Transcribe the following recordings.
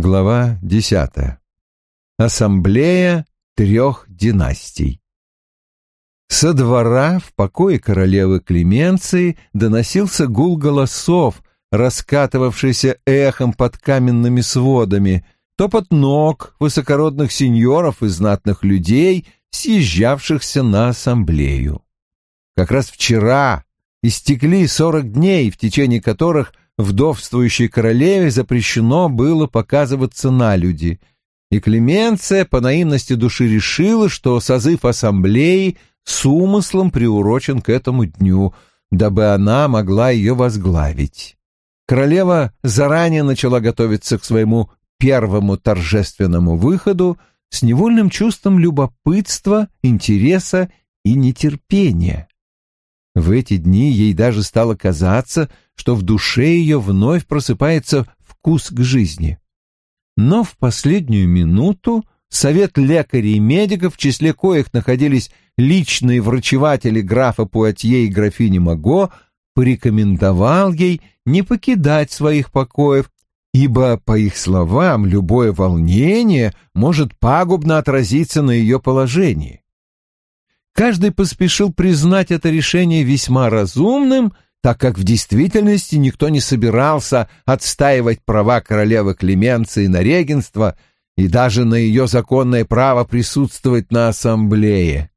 Глава десятая. Ассамблея трех династий. Со двора в покое королевы Клеменции доносился гул голосов, раскатывавшийся эхом под каменными сводами, топот ног высокородных сеньоров и знатных людей, съезжавшихся на ассамблею. Как раз вчера истекли сорок дней, в течение которых вдовствующей королеве запрещено было показываться на люди, и Клеменция по наивности души решила, что созыв ассамблеи с умыслом приурочен к этому дню, дабы она могла ее возглавить. Королева заранее начала готовиться к своему первому торжественному выходу с невольным чувством любопытства, интереса и нетерпения. В эти дни ей даже стало казаться, что в душе ее вновь просыпается вкус к жизни. Но в последнюю минуту совет лекарей и медиков, в числе коих находились личные врачеватели графа Пуатье и графини Маго, порекомендовал ей не покидать своих покоев, ибо, по их словам, любое волнение может пагубно отразиться на ее положении. Каждый поспешил признать это решение весьма разумным, так как в действительности никто не собирался отстаивать права королевы Клеменции на регенство и даже на ее законное право присутствовать на ассамблее.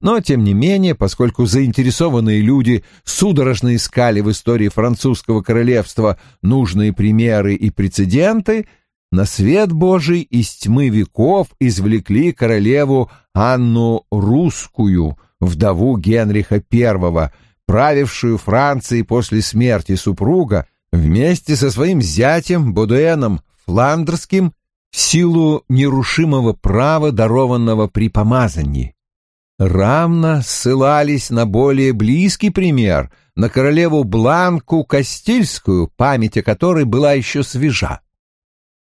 Но, тем не менее, поскольку заинтересованные люди судорожно искали в истории французского королевства нужные примеры и прецеденты, на свет Божий из тьмы веков извлекли королеву Анну Русскую, вдову Генриха I, правившую Францией после смерти супруга, вместе со своим зятем Бодуэном Фландерским в силу нерушимого права, дарованного при помазании. Равно ссылались на более близкий пример, на королеву Бланку Кастильскую, память о которой была еще свежа.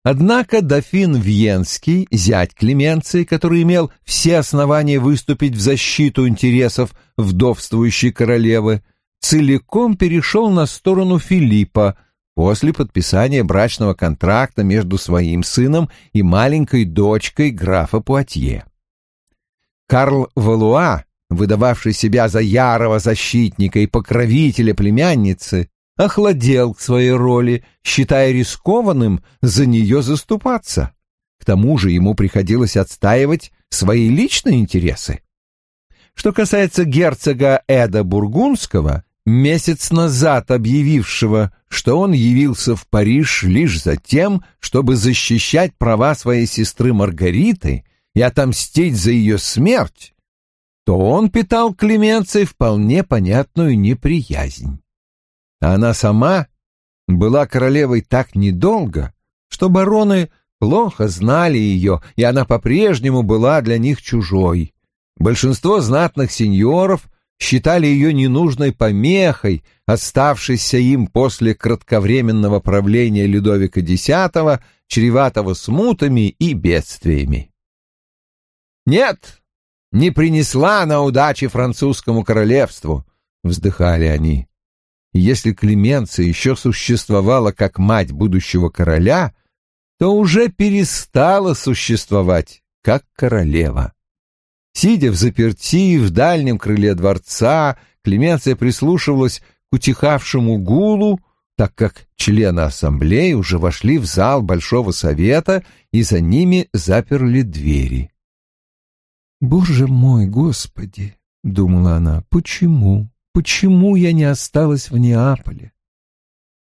Однако дофин Вьенский, зять Клеменции, который имел все основания выступить в защиту интересов вдовствующей королевы, целиком перешел на сторону Филиппа после подписания брачного контракта между своим сыном и маленькой дочкой графа Пуатье. Карл Валуа, выдававший себя за ярого защитника и покровителя племянницы, охладел к своей роли, считая рискованным за нее заступаться. К тому же ему приходилось отстаивать свои личные интересы. Что касается герцога Эда Бургундского, месяц назад объявившего, что он явился в Париж лишь за тем, чтобы защищать права своей сестры Маргариты и отомстить за ее смерть, то он питал Клеменции вполне понятную неприязнь а она сама была королевой так недолго, что бароны плохо знали ее, и она по-прежнему была для них чужой. Большинство знатных сеньоров считали ее ненужной помехой, оставшейся им после кратковременного правления Людовика X, чреватого смутами и бедствиями. «Нет, не принесла она удачи французскому королевству», — вздыхали они если Клеменция еще существовала как мать будущего короля, то уже перестала существовать как королева. Сидя в заперти в дальнем крыле дворца, Клеменция прислушивалась к утихавшему гулу, так как члены ассамблеи уже вошли в зал Большого Совета и за ними заперли двери. «Боже мой, Господи!» — думала она, — «почему? Почему я не осталась в Неаполе?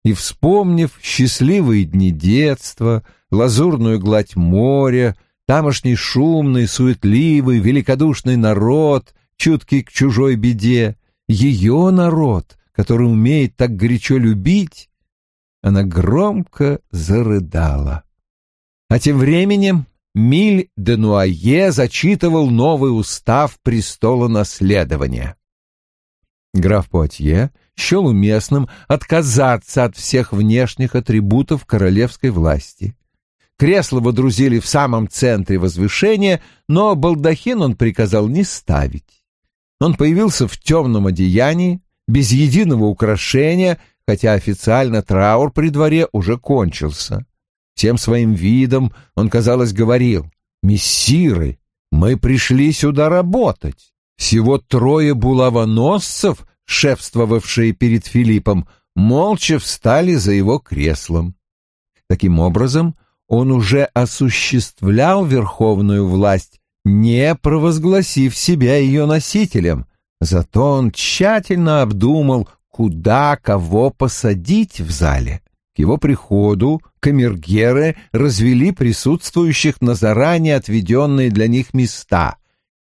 И, вспомнив счастливые дни детства, лазурную гладь моря, тамошний шумный, суетливый, великодушный народ, чуткий к чужой беде, ее народ, который умеет так горячо любить, она громко зарыдала. А тем временем Миль де Нуае зачитывал новый устав престола наследования. Граф Пуатье счел уместным отказаться от всех внешних атрибутов королевской власти. Кресло водрузили в самом центре возвышения, но балдахин он приказал не ставить. Он появился в темном одеянии, без единого украшения, хотя официально траур при дворе уже кончился. Всем своим видом он, казалось, говорил, «Мессиры, мы пришли сюда работать. Всего трое булавоносцев, шефствовавшие перед Филиппом, молча встали за его креслом. Таким образом, он уже осуществлял верховную власть, не провозгласив себя ее носителем, зато он тщательно обдумал, куда кого посадить в зале. К его приходу камергеры развели присутствующих на заранее отведенные для них места,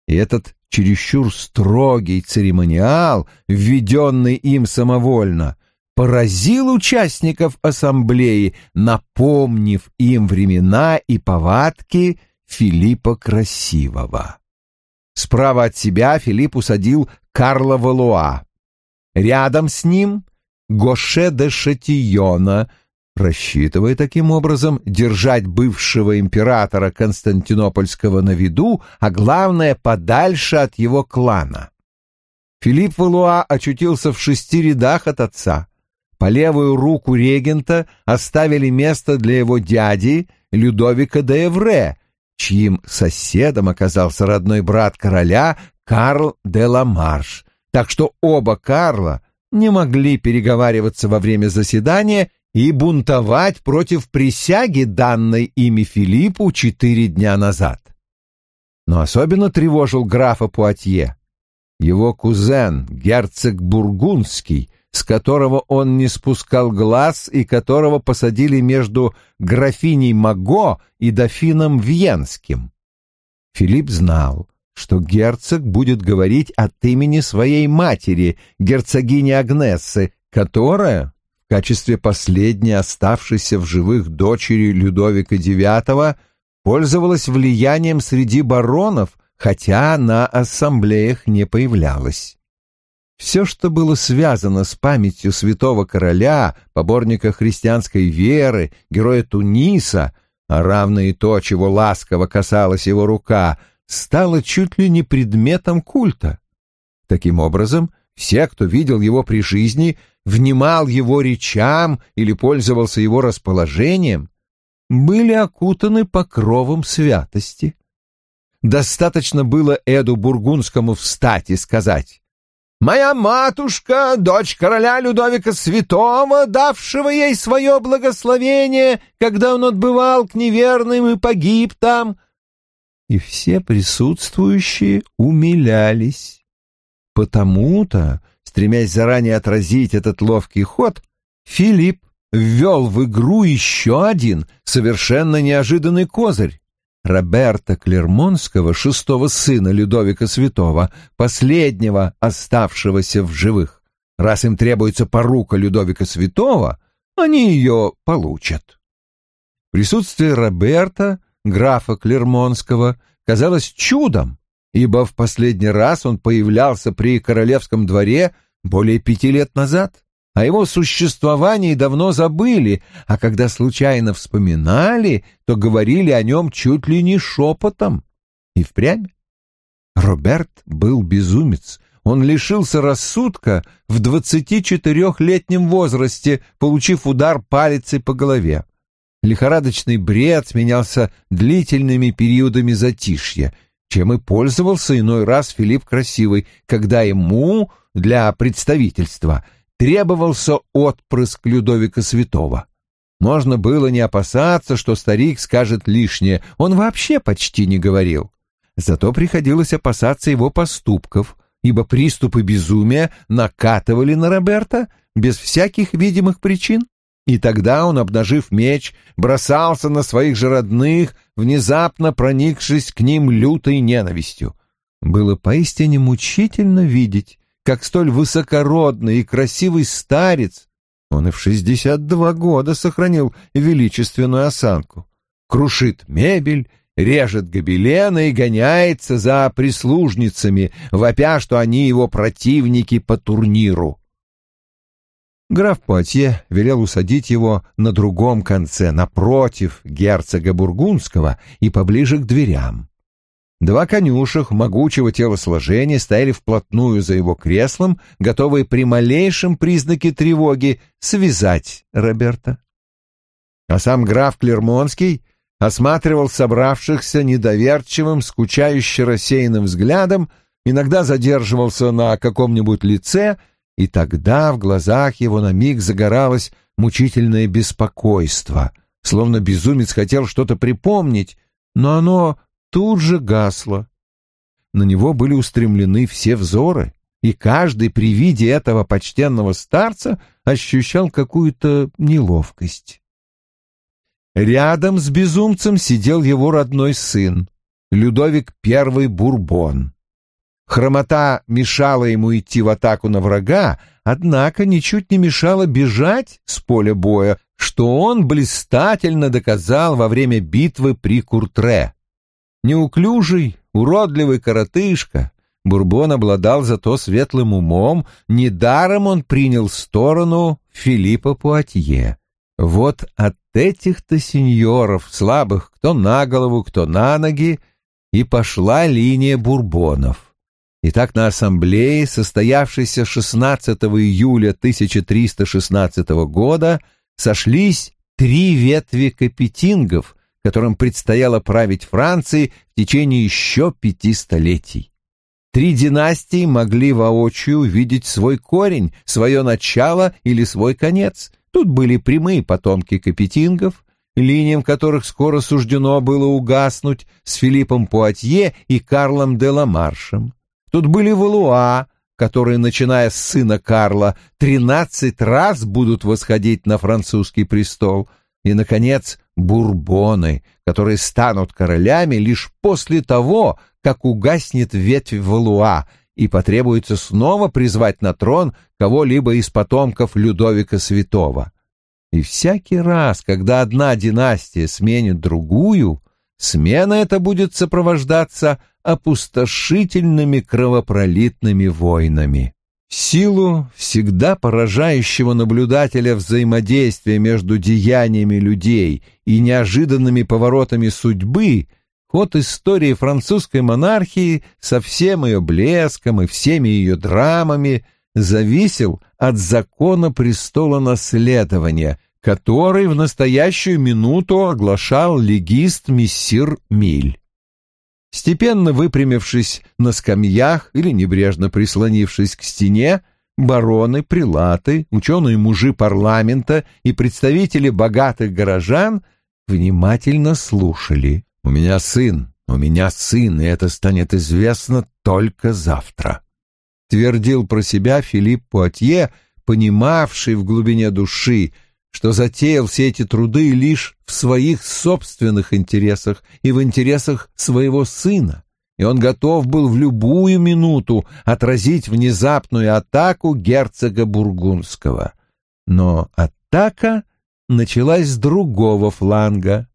и этот чересчур строгий церемониал, введенный им самовольно, поразил участников ассамблеи, напомнив им времена и повадки Филиппа Красивого. Справа от себя Филипп усадил Карла Валуа. Рядом с ним Гоше де Шатиона, рассчитывая таким образом держать бывшего императора Константинопольского на виду, а главное, подальше от его клана. Филипп Валуа очутился в шести рядах от отца. По левую руку регента оставили место для его дяди Людовика де Эвре, чьим соседом оказался родной брат короля Карл де Ламарш, так что оба Карла не могли переговариваться во время заседания и бунтовать против присяги, данной ими Филиппу четыре дня назад. Но особенно тревожил графа Пуатье. Его кузен, герцог Бургундский, с которого он не спускал глаз и которого посадили между графиней Маго и дофином Вьенским. Филипп знал, что герцог будет говорить от имени своей матери, герцогини Агнессы, которая, в качестве последней оставшейся в живых дочери Людовика IX, пользовалась влиянием среди баронов, хотя на ассамблеях не появлялась. Все, что было связано с памятью святого короля, поборника христианской веры, героя Туниса, а равно и то, чего ласково касалась его рука, стало чуть ли не предметом культа. Таким образом, все, кто видел его при жизни, внимал его речам или пользовался его расположением, были окутаны покровом святости. Достаточно было Эду Бургундскому встать и сказать Моя матушка, дочь короля Людовика Святого, давшего ей свое благословение, когда он отбывал к неверным и погиб там. И все присутствующие умилялись. Потому-то, стремясь заранее отразить этот ловкий ход, Филипп ввел в игру еще один совершенно неожиданный козырь. Роберта Клермонского, шестого сына Людовика Святого, последнего оставшегося в живых. Раз им требуется порука Людовика Святого, они ее получат. Присутствие Роберта, графа Клермонского, казалось чудом, ибо в последний раз он появлялся при королевском дворе более пяти лет назад. О его существовании давно забыли, а когда случайно вспоминали, то говорили о нем чуть ли не шепотом. И впрямь. Роберт был безумец. Он лишился рассудка в двадцати четырехлетнем возрасте, получив удар палицей по голове. Лихорадочный бред сменялся длительными периодами затишья, чем и пользовался иной раз Филипп Красивый, когда ему для представительства – требовался отпрыск Людовика Святого. Можно было не опасаться, что старик скажет лишнее, он вообще почти не говорил. Зато приходилось опасаться его поступков, ибо приступы безумия накатывали на Роберта без всяких видимых причин. И тогда он, обнажив меч, бросался на своих же родных, внезапно проникшись к ним лютой ненавистью. Было поистине мучительно видеть, как столь высокородный и красивый старец, он и в шестьдесят два года сохранил величественную осанку, крушит мебель, режет гобелены и гоняется за прислужницами, вопя, что они его противники по турниру. Граф Пуатье велел усадить его на другом конце, напротив герцога Бургундского и поближе к дверям. Два конюшек могучего телосложения стояли вплотную за его креслом, готовые при малейшем признаке тревоги связать Роберта. А сам граф Клермонский осматривал собравшихся недоверчивым, скучающе рассеянным взглядом, иногда задерживался на каком-нибудь лице, и тогда в глазах его на миг загоралось мучительное беспокойство, словно безумец хотел что-то припомнить, но оно тут же гасло. На него были устремлены все взоры, и каждый при виде этого почтенного старца ощущал какую-то неловкость. Рядом с безумцем сидел его родной сын, Людовик I Бурбон. Хромота мешала ему идти в атаку на врага, однако ничуть не мешала бежать с поля боя, что он блистательно доказал во время битвы при Куртре. Неуклюжий, уродливый коротышка, Бурбон обладал зато светлым умом, недаром он принял сторону Филиппа Пуатье. Вот от этих-то сеньоров, слабых кто на голову, кто на ноги, и пошла линия бурбонов. Итак, на ассамблее, состоявшейся 16 июля 1316 года, сошлись три ветви капетингов, которым предстояло править Францией в течение еще пяти столетий. Три династии могли воочию видеть свой корень, свое начало или свой конец. Тут были прямые потомки капетингов, линиям которых скоро суждено было угаснуть с Филиппом Пуатье и Карлом де Ламаршем. Тут были Валуа, которые, начиная с сына Карла, тринадцать раз будут восходить на французский престол, и, наконец, бурбоны, которые станут королями лишь после того, как угаснет ветвь Валуа, и потребуется снова призвать на трон кого-либо из потомков Людовика Святого. И всякий раз, когда одна династия сменит другую, смена эта будет сопровождаться опустошительными кровопролитными войнами. Силу всегда поражающего наблюдателя взаимодействия между деяниями людей и неожиданными поворотами судьбы Ход истории французской монархии со всем ее блеском и всеми ее драмами зависел от закона престола наследования, который в настоящую минуту оглашал легист мессир Миль. Степенно выпрямившись на скамьях или небрежно прислонившись к стене, бароны, прилаты, ученые-мужи парламента и представители богатых горожан внимательно слушали. У меня сын, у меня сын, и это станет известно только завтра. Твердил про себя Филипп Пуатье, понимавший в глубине души, что затеял все эти труды лишь в своих собственных интересах и в интересах своего сына, и он готов был в любую минуту отразить внезапную атаку герцога Бургундского. Но атака началась с другого фланга.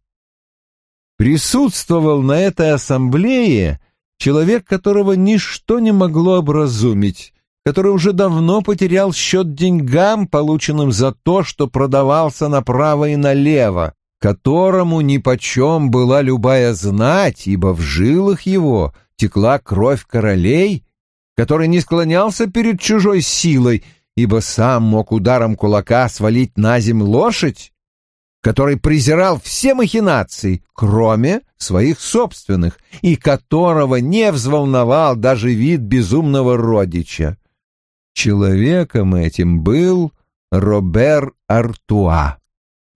Присутствовал на этой ассамблее человек, которого ничто не могло образумить, который уже давно потерял счет деньгам, полученным за то, что продавался направо и налево, которому нипочем была любая знать, ибо в жилах его текла кровь королей, который не склонялся перед чужой силой, ибо сам мог ударом кулака свалить на земь лошадь, который презирал все махинации, кроме своих собственных, и которого не взволновал даже вид безумного родича. Человеком этим был Робер Артуа.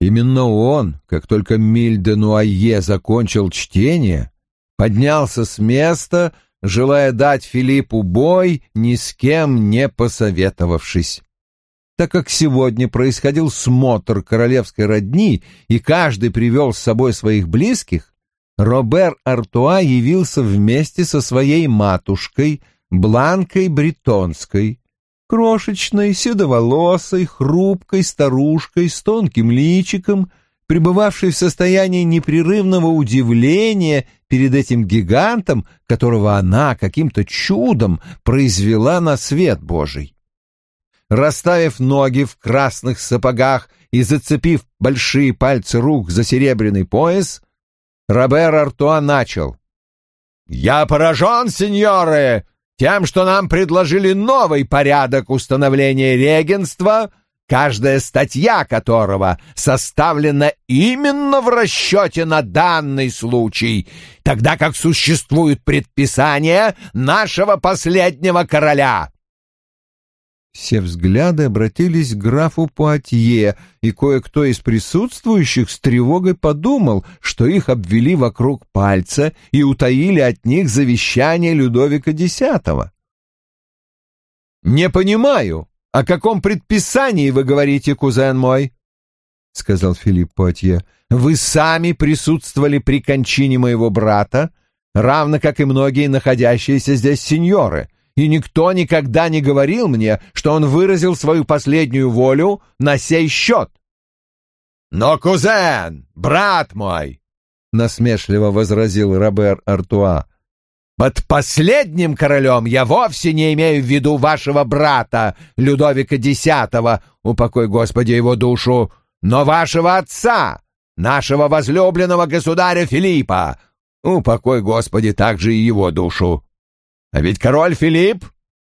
Именно он, как только Миль де Нуае закончил чтение, поднялся с места, желая дать Филиппу бой, ни с кем не посоветовавшись так как сегодня происходил смотр королевской родни, и каждый привел с собой своих близких, Робер Артуа явился вместе со своей матушкой, Бланкой Бретонской, крошечной, седоволосой, хрупкой старушкой с тонким личиком, пребывавшей в состоянии непрерывного удивления перед этим гигантом, которого она каким-то чудом произвела на свет Божий расставив ноги в красных сапогах и зацепив большие пальцы рук за серебряный пояс, Робер Артуа начал. «Я поражен, сеньоры, тем, что нам предложили новый порядок установления регенства, каждая статья которого составлена именно в расчете на данный случай, тогда как существуют предписания нашего последнего короля. Все взгляды обратились к графу Пуатье, и кое-кто из присутствующих с тревогой подумал, что их обвели вокруг пальца и утаили от них завещание Людовика X. «Не понимаю, о каком предписании вы говорите, кузен мой?» — сказал Филипп Пуатье. «Вы сами присутствовали при кончине моего брата, равно как и многие находящиеся здесь сеньоры» и никто никогда не говорил мне, что он выразил свою последнюю волю на сей счет. «Но, кузен, брат мой!» — насмешливо возразил Робер Артуа. «Под последним королем я вовсе не имею в виду вашего брата, Людовика X, упокой Господи его душу, но вашего отца, нашего возлюбленного государя Филиппа, упокой Господи также и его душу. А ведь король Филипп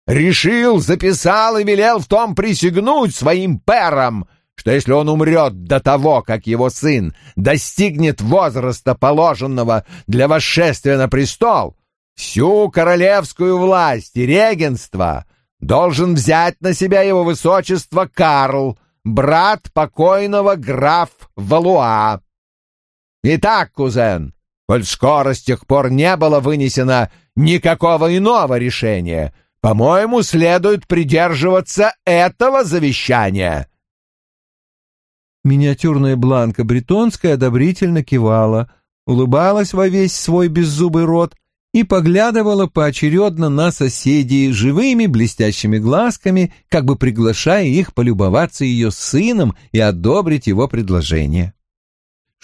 решил, записал и велел в том присягнуть своим перам, что если он умрет до того, как его сын достигнет возраста, положенного для восшествия на престол, всю королевскую власть и регенство должен взять на себя его высочество Карл, брат покойного граф Валуа. Итак, кузен, коль скоро с тех пор не было вынесено никакого иного решения. По-моему, следует придерживаться этого завещания». Миниатюрная Бланка Бретонская одобрительно кивала, улыбалась во весь свой беззубый рот и поглядывала поочередно на соседей живыми блестящими глазками, как бы приглашая их полюбоваться ее сыном и одобрить его предложение.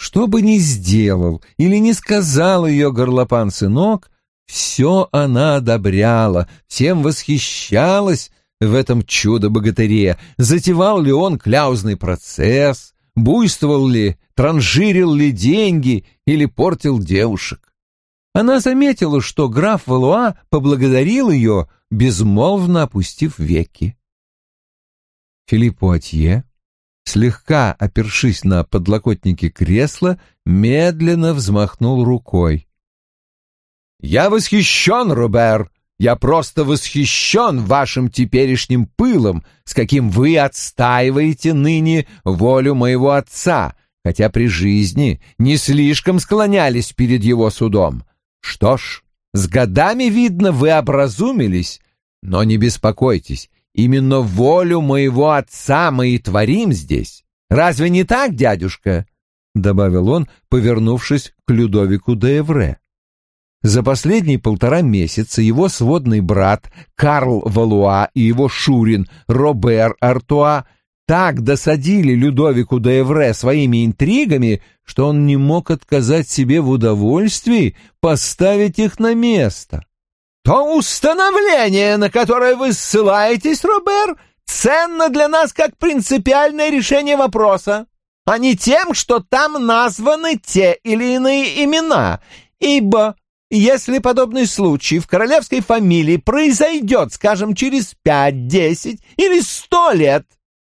Что бы ни сделал или не сказал ее горлопан-сынок, все она одобряла, всем восхищалась в этом чудо-богатыре. Затевал ли он кляузный процесс, буйствовал ли, транжирил ли деньги или портил девушек. Она заметила, что граф Валуа поблагодарил ее, безмолвно опустив веки. Филипп Пуатье, слегка опершись на подлокотники кресла, медленно взмахнул рукой. «Я восхищен, Робер! Я просто восхищен вашим теперешним пылом, с каким вы отстаиваете ныне волю моего отца, хотя при жизни не слишком склонялись перед его судом. Что ж, с годами, видно, вы образумились, но не беспокойтесь, именно волю моего отца мы и творим здесь. Разве не так, дядюшка?» — добавил он, повернувшись к Людовику де Эвре. За последние полтора месяца его сводный брат Карл Валуа и его шурин Робер Артуа так досадили Людовику де Эвре своими интригами, что он не мог отказать себе в удовольствии поставить их на место. «То установление, на которое вы ссылаетесь, Робер, ценно для нас как принципиальное решение вопроса, а не тем, что там названы те или иные имена, ибо если подобный случай в королевской фамилии произойдет, скажем, через пять, десять или сто лет,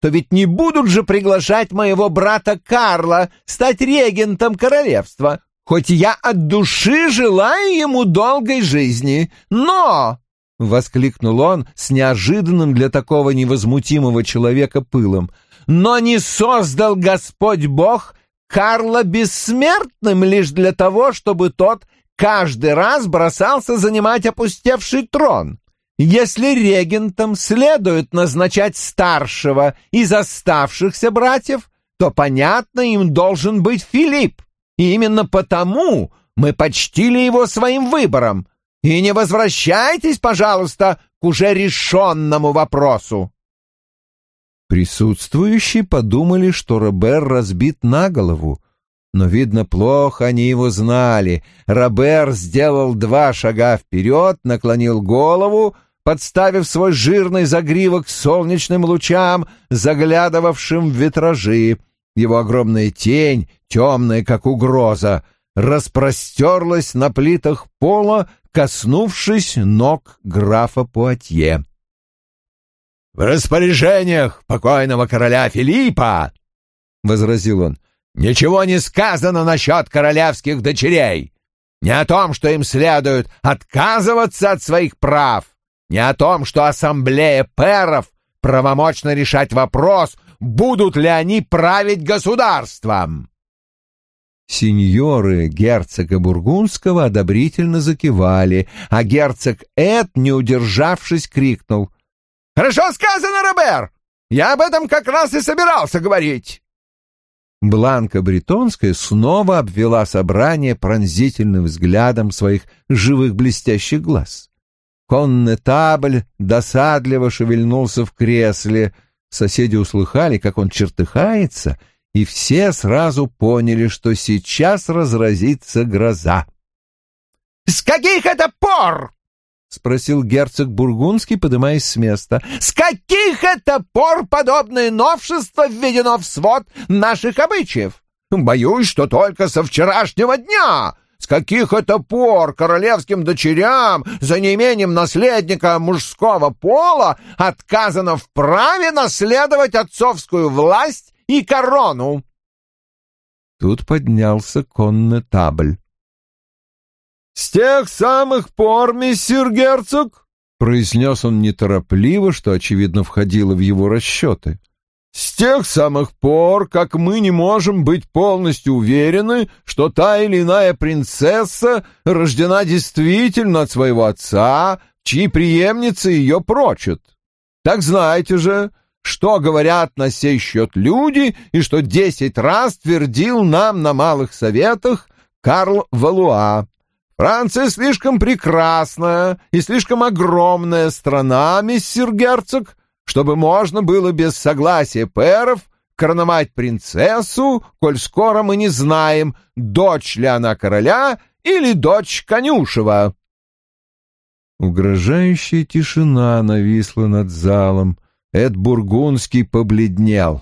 то ведь не будут же приглашать моего брата Карла стать регентом королевства, хоть я от души желаю ему долгой жизни. Но, — воскликнул он с неожиданным для такого невозмутимого человека пылом, — но не создал Господь Бог Карла бессмертным лишь для того, чтобы тот каждый раз бросался занимать опустевший трон. Если регентом следует назначать старшего из оставшихся братьев, то, понятно, им должен быть Филипп. И именно потому мы почтили его своим выбором. И не возвращайтесь, пожалуйста, к уже решенному вопросу. Присутствующие подумали, что Робер разбит на голову, но, видно, плохо они его знали. Робер сделал два шага вперед, наклонил голову, подставив свой жирный загривок солнечным лучам, заглядывавшим в витражи. Его огромная тень, темная, как угроза, распростерлась на плитах пола, коснувшись ног графа Пуатье. В распоряжениях покойного короля Филиппа, — возразил он, — ничего не сказано насчет королевских дочерей. Не о том, что им следует отказываться от своих прав, не о том, что ассамблея пэров правомочно решать вопрос, будут ли они править государством. Сеньоры герцога Бургундского одобрительно закивали, а герцог Эд, не удержавшись, крикнул. «Хорошо сказано, Робер! Я об этом как раз и собирался говорить!» Бланка Бретонская снова обвела собрание пронзительным взглядом своих живых блестящих глаз. Коннетабль досадливо шевельнулся в кресле. Соседи услыхали, как он чертыхается — и все сразу поняли, что сейчас разразится гроза. «С каких это пор?» — спросил герцог Бургундский, поднимаясь с места. «С каких это пор подобное новшество введено в свод наших обычаев? Боюсь, что только со вчерашнего дня. С каких это пор королевским дочерям за неимением наследника мужского пола отказано в праве наследовать отцовскую власть и корону!» Тут поднялся коннетабль. «С тех самых пор, миссир герцог!» — произнес он неторопливо, что, очевидно, входило в его расчеты. «С тех самых пор, как мы не можем быть полностью уверены, что та или иная принцесса рождена действительно от своего отца, чьи преемницы ее прочат. Так знаете же, что говорят на сей счет люди и что десять раз твердил нам на малых советах Карл Валуа. Франция слишком прекрасная и слишком огромная страна, миссир герцог, чтобы можно было без согласия пэров короновать принцессу, коль скоро мы не знаем, дочь ли она короля или дочь конюшева. Угрожающая тишина нависла над залом. Эд Бургундский побледнел.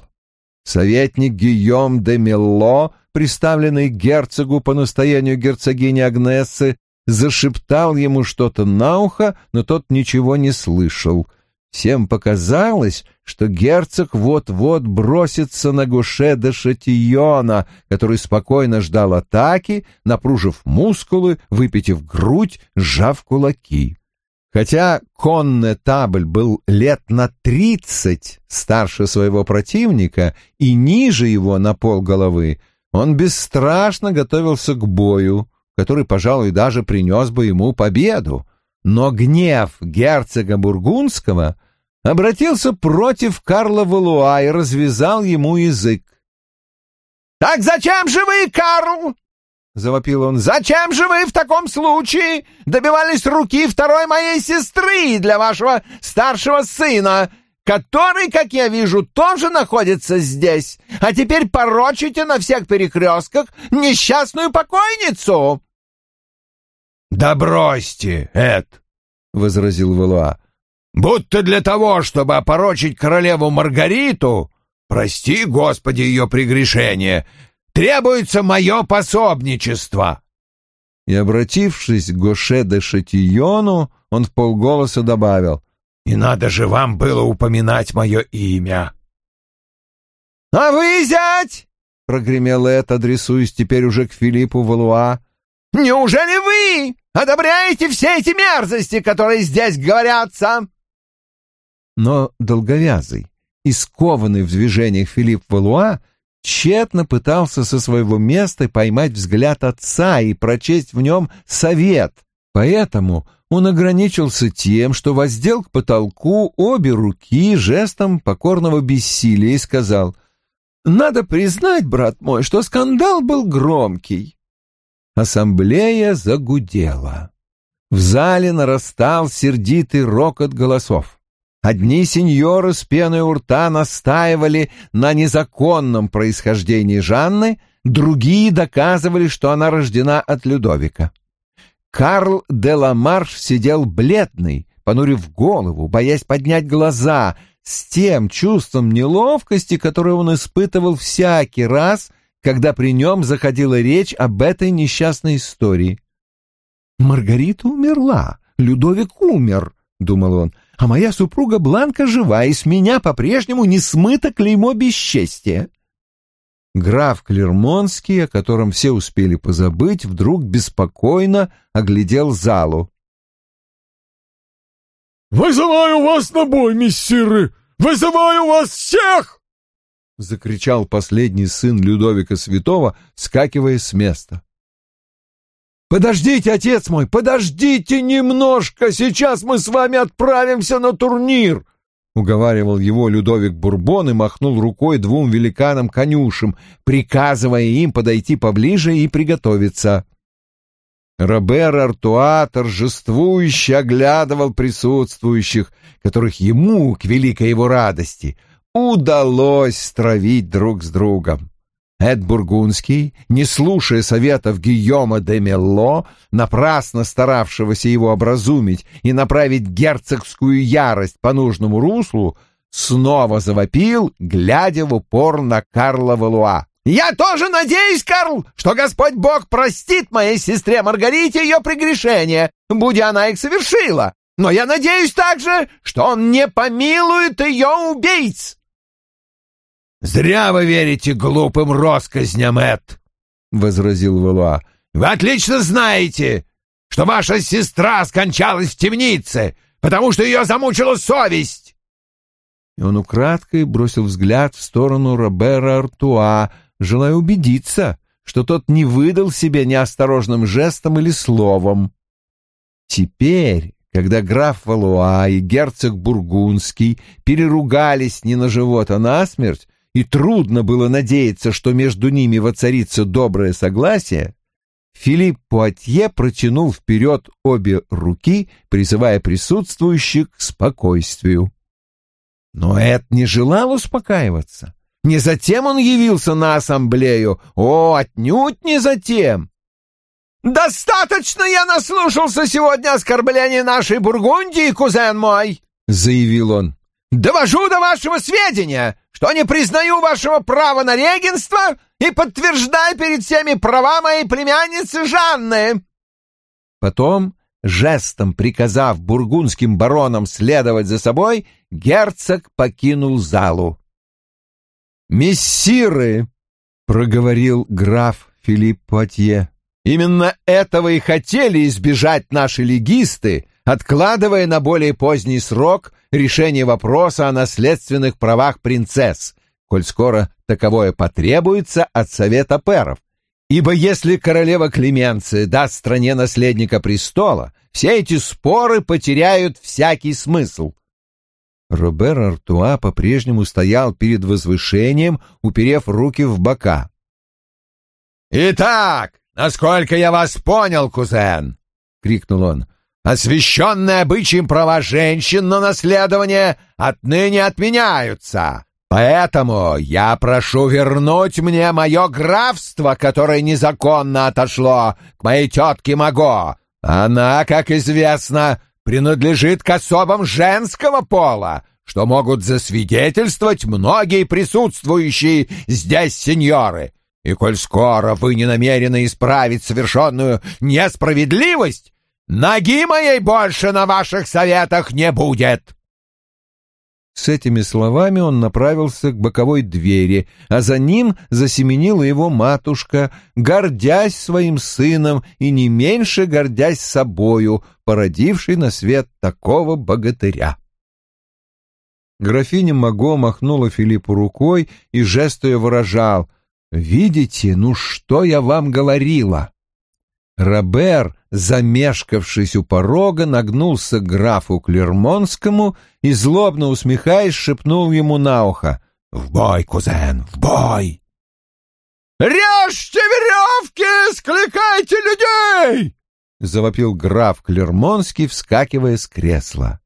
Советник Гийом де Мелло, представленный герцогу по настоянию герцогини Агнессы, зашептал ему что-то на ухо, но тот ничего не слышал. Всем показалось, что герцог вот-вот бросится на Гуше де Шатиона, который спокойно ждал атаки, напружив мускулы, выпитив грудь, сжав кулаки. Хотя коннетабль был лет на тридцать старше своего противника и ниже его на пол головы, он бесстрашно готовился к бою, который, пожалуй, даже принес бы ему победу. Но гнев герцога Бургундского обратился против Карла Валуа и развязал ему язык. «Так зачем же вы, Карл, — завопил он. «Зачем же вы в таком случае добивались руки второй моей сестры для вашего старшего сына, который, как я вижу, тоже находится здесь, а теперь порочите на всех перекрестках несчастную покойницу?» «Да бросьте, Эд!» — возразил Валуа. «Будто для того, чтобы опорочить королеву Маргариту, прости, Господи, ее прегрешение, Требуется мое пособничество!» И, обратившись к Гоше де Шатиону, он в полголоса добавил, «И надо же вам было упоминать мое имя!» «А вы, зять!» — прогремел Эд, адресуясь теперь уже к Филиппу Валуа. «Неужели вы одобряете все эти мерзости, которые здесь говорятся?» Но долговязый и скованный в движениях Филипп Валуа тщетно пытался со своего места поймать взгляд отца и прочесть в нем совет. Поэтому он ограничился тем, что воздел к потолку обе руки жестом покорного бессилия и сказал «Надо признать, брат мой, что скандал был громкий». Ассамблея загудела. В зале нарастал сердитый рокот голосов. Одни сеньоры с пеной у рта настаивали на незаконном происхождении Жанны, другие доказывали, что она рождена от Людовика. Карл де Ламарш сидел бледный, понурив голову, боясь поднять глаза, с тем чувством неловкости, которое он испытывал всякий раз, когда при нем заходила речь об этой несчастной истории. «Маргарита умерла, Людовик умер», — думал он, а моя супруга Бланка жива, и с меня по-прежнему не смыто клеймо бесчестия. Граф Клермонский, о котором все успели позабыть, вдруг беспокойно оглядел залу. «Вызываю вас на бой, мессиры! Вызываю вас всех!» — закричал последний сын Людовика Святого, скакивая с места. «Подождите, отец мой, подождите немножко, сейчас мы с вами отправимся на турнир!» — уговаривал его Людовик Бурбон и махнул рукой двум великанам-конюшам, приказывая им подойти поближе и приготовиться. Робер Артуа торжествующе оглядывал присутствующих, которых ему, к великой его радости, удалось стравить друг с другом. Эд Бургундский, не слушая советов Гийома де Мелло, напрасно старавшегося его образумить и направить герцогскую ярость по нужному руслу, снова завопил, глядя в упор на Карла Валуа. «Я тоже надеюсь, Карл, что Господь Бог простит моей сестре Маргарите ее прегрешения, будь она их совершила, но я надеюсь также, что он не помилует ее убийц!» «Зря вы верите глупым россказням, Эд!» — возразил Валуа. «Вы отлично знаете, что ваша сестра скончалась в темнице, потому что ее замучила совесть!» И он украдкой бросил взгляд в сторону Робера Артуа, желая убедиться, что тот не выдал себя неосторожным жестом или словом. Теперь, когда граф Валуа и герцог Бургундский переругались не на живот, а на смерть, и трудно было надеяться, что между ними воцарится доброе согласие, Филипп Пуатье протянул вперед обе руки, призывая присутствующих к спокойствию. Но Эд не желал успокаиваться. Не затем он явился на ассамблею, о, отнюдь не затем. «Достаточно я наслушался сегодня оскорблений нашей Бургундии, кузен мой!» — заявил он. «Довожу до вашего сведения, что не признаю вашего права на регенство и подтверждаю перед всеми права моей племянницы Жанны!» Потом, жестом приказав бургундским баронам следовать за собой, герцог покинул залу. «Мессиры!» — проговорил граф Филипп Пуатье. «Именно этого и хотели избежать наши легисты, откладывая на более поздний срок решение вопроса о наследственных правах принцесс, коль скоро таковое потребуется от Совета Перов. Ибо если королева Клеменция даст стране наследника престола, все эти споры потеряют всякий смысл. Робер Артуа по-прежнему стоял перед возвышением, уперев руки в бока. «Итак, насколько я вас понял, кузен!» — крикнул он. «Освященные обычаем права женщин на наследование отныне отменяются. Поэтому я прошу вернуть мне мое графство, которое незаконно отошло к моей тетке Маго. Она, как известно, принадлежит к особам женского пола, что могут засвидетельствовать многие присутствующие здесь сеньоры. И коль скоро вы не намерены исправить совершенную несправедливость, ноги моей больше на ваших советах не будет». С этими словами он направился к боковой двери, а за ним засеменила его матушка, гордясь своим сыном и не меньше гордясь собою, породившей на свет такого богатыря. Графиня Маго махнула Филиппу рукой и жестою выражал «Видите, ну что я вам говорила?» Робер, замешкавшись у порога, нагнулся к графу Клермонскому и, злобно усмехаясь, шепнул ему на ухо «В бой, кузен, в бой!» «Режьте веревки, скликайте людей!» — завопил граф Клермонский, вскакивая с кресла.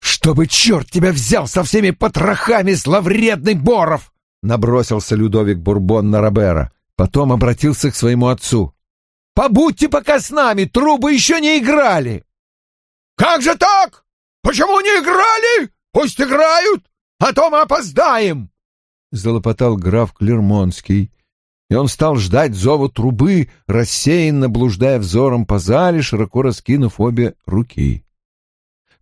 «Чтобы черт тебя взял со всеми потрохами, зловредный Боров!» — набросился Людовик Бурбон на Робера. Потом обратился к своему отцу. «Побудьте пока с нами, трубы еще не играли!» «Как же так? Почему не играли? Пусть играют, а то мы опоздаем!» Залопотал граф Клермонский, и он стал ждать зова трубы, рассеянно блуждая взором по зале, широко раскинув обе руки.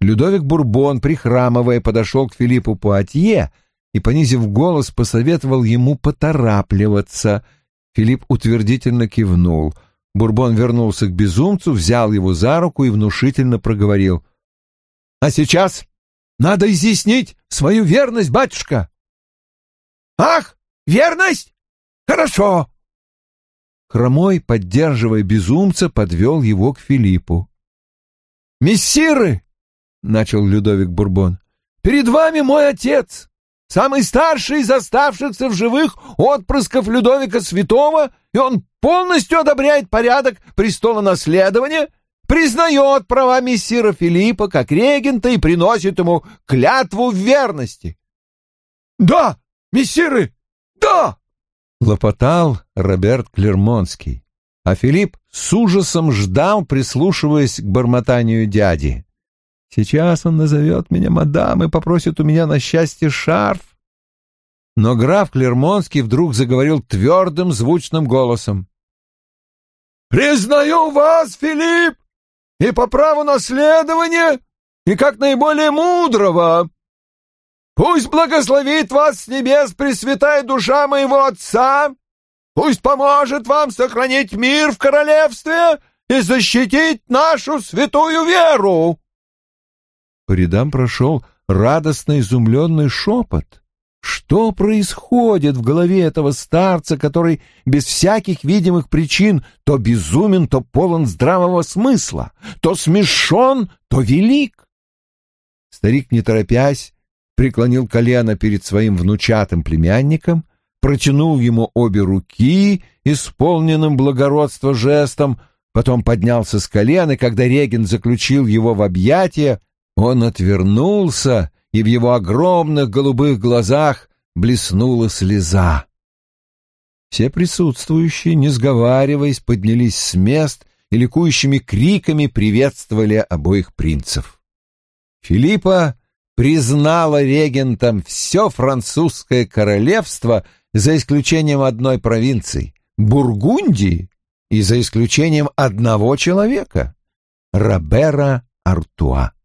Людовик Бурбон, прихрамывая, подошел к Филиппу Пуатье и, понизив голос, посоветовал ему поторапливаться. Филипп утвердительно кивнул. Бурбон вернулся к безумцу, взял его за руку и внушительно проговорил. «А сейчас надо изъяснить свою верность, батюшка!» «Ах, верность? Хорошо!» Хромой, поддерживая безумца, подвел его к Филиппу. «Мессиры!» — начал Людовик Бурбон. «Перед вами мой отец, самый старший из оставшихся в живых отпрысков Людовика Святого, и он полностью одобряет порядок престола наследования, признает права мессира Филиппа как регента и приносит ему клятву в верности». «Да, мессиры, да!» — лопотал Роберт Клермонский, а Филипп с ужасом ждал, прислушиваясь к бормотанию дяди. «Сейчас он назовет меня мадам и попросит у меня на счастье шарф». Но граф Клермонский вдруг заговорил твердым звучным голосом. «Признаю вас, Филипп, и по праву наследования, и как наиболее мудрого, Пусть благословит вас с небес пресвятая душа моего отца, пусть поможет вам сохранить мир в королевстве и защитить нашу святую веру!» По рядам прошел радостно изумленный шепот. Что происходит в голове этого старца, который без всяких видимых причин то безумен, то полон здравого смысла, то смешон, то велик? Старик, не торопясь, преклонил колено перед своим внучатым племянником, протянул ему обе руки, исполненным благородства жестом, потом поднялся с колена, и когда регент заключил его в объятия, он отвернулся, и в его огромных голубых глазах блеснула слеза. Все присутствующие, не сговариваясь, поднялись с мест и ликующими криками приветствовали обоих принцев. Филиппа признала регентом все французское королевство за исключением одной провинции — Бургундии, и за исключением одного человека — Робера Артуа.